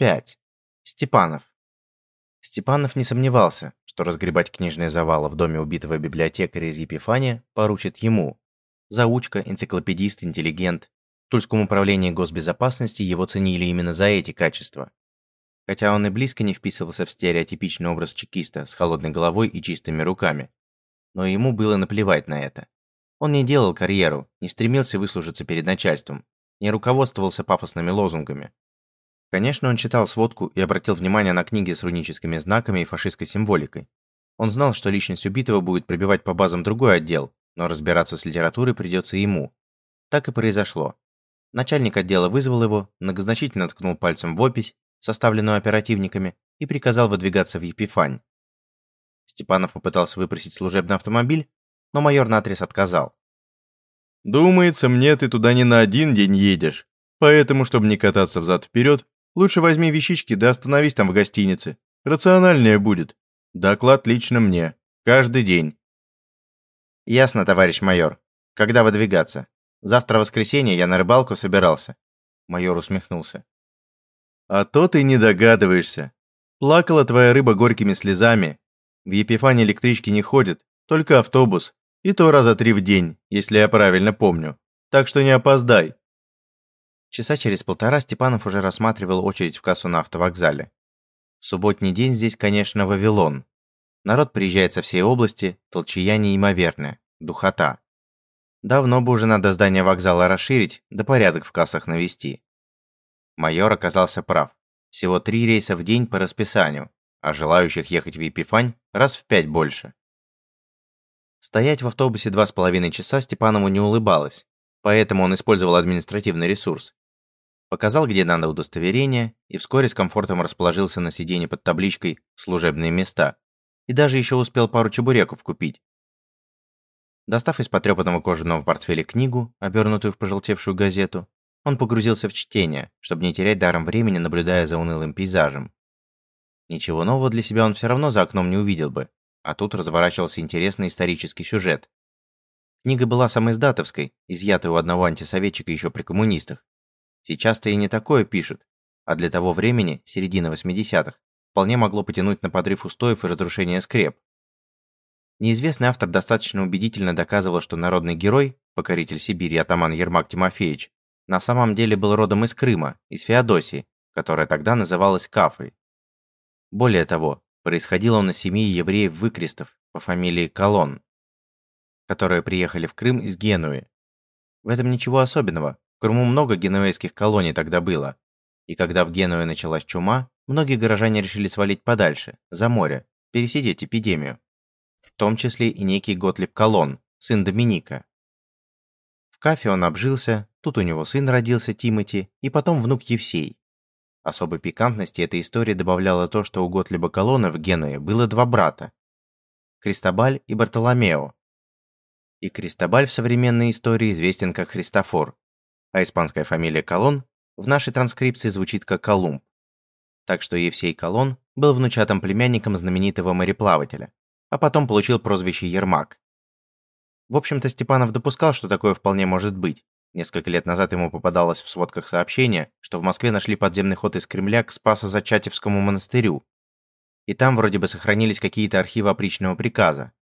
5. Степанов. Степанов не сомневался, что разгребать книжные завалы в доме убитого библиотекаря из Епифания поручит ему. Заучка, энциклопедист, интеллигент. В Тульском управлении госбезопасности его ценили именно за эти качества. Хотя он и близко не вписывался в стереотипичный образ чекиста с холодной головой и чистыми руками. Но ему было наплевать на это. Он не делал карьеру, не стремился выслужиться перед начальством, не руководствовался пафосными лозунгами. Конечно, он читал сводку и обратил внимание на книги с руническими знаками и фашистской символикой. Он знал, что личность убитого будет пробивать по базам другой отдел, но разбираться с литературой придется ему. Так и произошло. Начальник отдела вызвал его, многозначительно ткнул пальцем в опись, составленную оперативниками, и приказал выдвигаться в Епифань. Степанов попытался выпросить служебный автомобиль, но майор наотрез отказал. «Думается, мне ты туда не на один день едешь, поэтому, чтобы не кататься взад-вперед, лучше возьми вещички да остановись там в гостинице. Рациональнее будет. Доклад лично мне. Каждый день». «Ясно, товарищ майор. Когда выдвигаться? Завтра воскресенье, я на рыбалку собирался». Майор усмехнулся. «А то ты не догадываешься. Плакала твоя рыба горькими слезами. В Епифане электрички не ходят, только автобус. И то раза три в день, если я правильно помню. Так что не опоздай. Часа через полтора Степанов уже рассматривал очередь в кассу на автовокзале. В субботний день здесь, конечно, Вавилон. Народ приезжает со всей области, толчая неимоверная, духота. Давно бы уже надо здание вокзала расширить, да порядок в кассах навести. Майор оказался прав. Всего три рейса в день по расписанию, а желающих ехать в Епифань раз в пять больше. Стоять в автобусе два с половиной часа Степанову не улыбалось, поэтому он использовал административный ресурс. Показал, где надо удостоверение, и вскоре с комфортом расположился на сиденье под табличкой «Служебные места». И даже еще успел пару чебуреков купить. Достав из потрепанного кожаного портфеля книгу, обернутую в пожелтевшую газету, он погрузился в чтение, чтобы не терять даром времени, наблюдая за унылым пейзажем. Ничего нового для себя он все равно за окном не увидел бы, а тут разворачивался интересный исторический сюжет. Книга была самоиздатовской, изъятой у одного антисоветчика еще при коммунистах. Сейчас-то и не такое пишут, а для того времени, середины 80-х, вполне могло потянуть на подрыв устоев и разрушение скреп. Неизвестный автор достаточно убедительно доказывал, что народный герой, покоритель Сибири атаман Ермак Тимофеевич, на самом деле был родом из Крыма, из Феодосии, которая тогда называлась Кафой. Более того, Происходил он на семьи евреев-выкрестов по фамилии Колон, которые приехали в Крым из Генуи. В этом ничего особенного. В Крыму много генуэзских колоний тогда было. И когда в Генуе началась чума, многие горожане решили свалить подальше, за море, пересидеть эпидемию. В том числе и некий Готлиб Колон, сын Доминика. В Кафе он обжился, тут у него сын родился Тимати, и потом внук Евсей. Особой пикантности этой истории добавляло то, что у Готлиба Колона в Генуе было два брата – Кристобаль и Бартоломео. И Кристобаль в современной истории известен как Христофор, а испанская фамилия Колон в нашей транскрипции звучит как Колумб. Так что Евсей Колон был внучатым племянником знаменитого мореплавателя, а потом получил прозвище Ермак. В общем-то, Степанов допускал, что такое вполне может быть, Несколько лет назад ему попадалось в сводках сообщение, что в Москве нашли подземный ход из Кремля к Спасо-Зачатевскому монастырю. И там вроде бы сохранились какие-то архивы опричного приказа.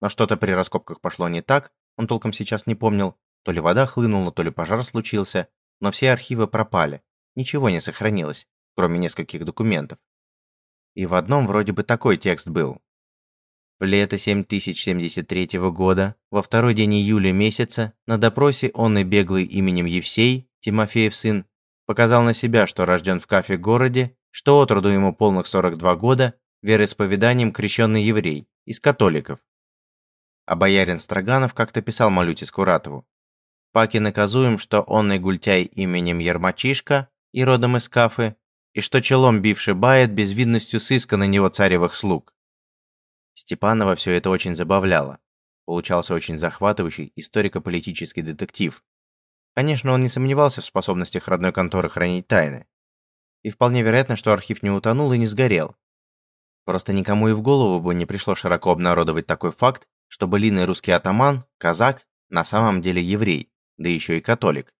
Но что-то при раскопках пошло не так, он толком сейчас не помнил. То ли вода хлынула, то ли пожар случился, но все архивы пропали. Ничего не сохранилось, кроме нескольких документов. И в одном вроде бы такой текст был. В лето 7073 года, во второй день июля месяца, на допросе он и беглый именем Евсей, Тимофеев сын, показал на себя, что рожден в Кафе городе, что от роду ему полных 42 года, вероисповеданием крещенный еврей, из католиков. А боярин Строганов как-то писал Малюте Скуратову. Паки наказуем, что он и гультяй именем Ермачишка и родом из Кафы, и что челом бивший бает безвидностью сыска на него царевых слуг. Степанова все это очень забавляло. Получался очень захватывающий историко-политический детектив. Конечно, он не сомневался в способностях родной конторы хранить тайны. И вполне вероятно, что архив не утонул и не сгорел. Просто никому и в голову бы не пришло широко обнародовать такой факт, что былиный русский атаман, казак, на самом деле еврей, да еще и католик.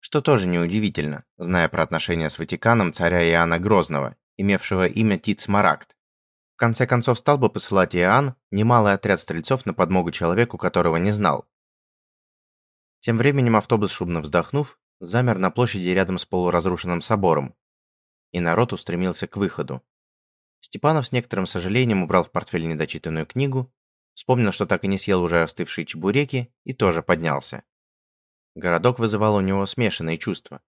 Что тоже неудивительно, зная про отношения с Ватиканом царя Иоанна Грозного, имевшего имя Тит Смарагд. В конце концов, стал бы посылать Иоанн немалый отряд стрельцов на подмогу человеку, которого не знал. Тем временем автобус, шумно вздохнув, замер на площади рядом с полуразрушенным собором, и народ устремился к выходу. Степанов с некоторым сожалением убрал в портфель недочитанную книгу, вспомнил, что так и не съел уже остывшие чебуреки, и тоже поднялся. Городок вызывал у него смешанные чувства.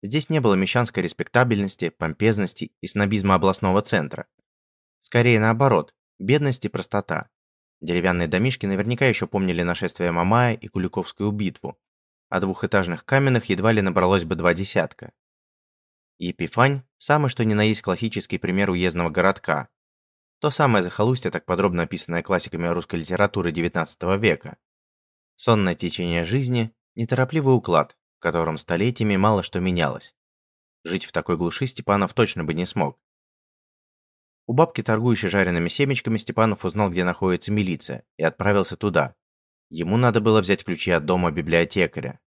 Здесь не было мещанской респектабельности, помпезности и снобизма областного центра. Скорее наоборот, бедность и простота. Деревянные домишки наверняка еще помнили нашествие Мамая и Куликовскую битву, а двухэтажных каменных едва ли набралось бы два десятка. Епифань – самый что ни на есть классический пример уездного городка. То самое захолустье, так подробно описанное классиками русской литературы XIX века. Сонное течение жизни, неторопливый уклад, в котором столетиями мало что менялось. Жить в такой глуши Степанов точно бы не смог. У бабки, торгующей жареными семечками, Степанов узнал, где находится милиция, и отправился туда. Ему надо было взять ключи от дома библиотекаря.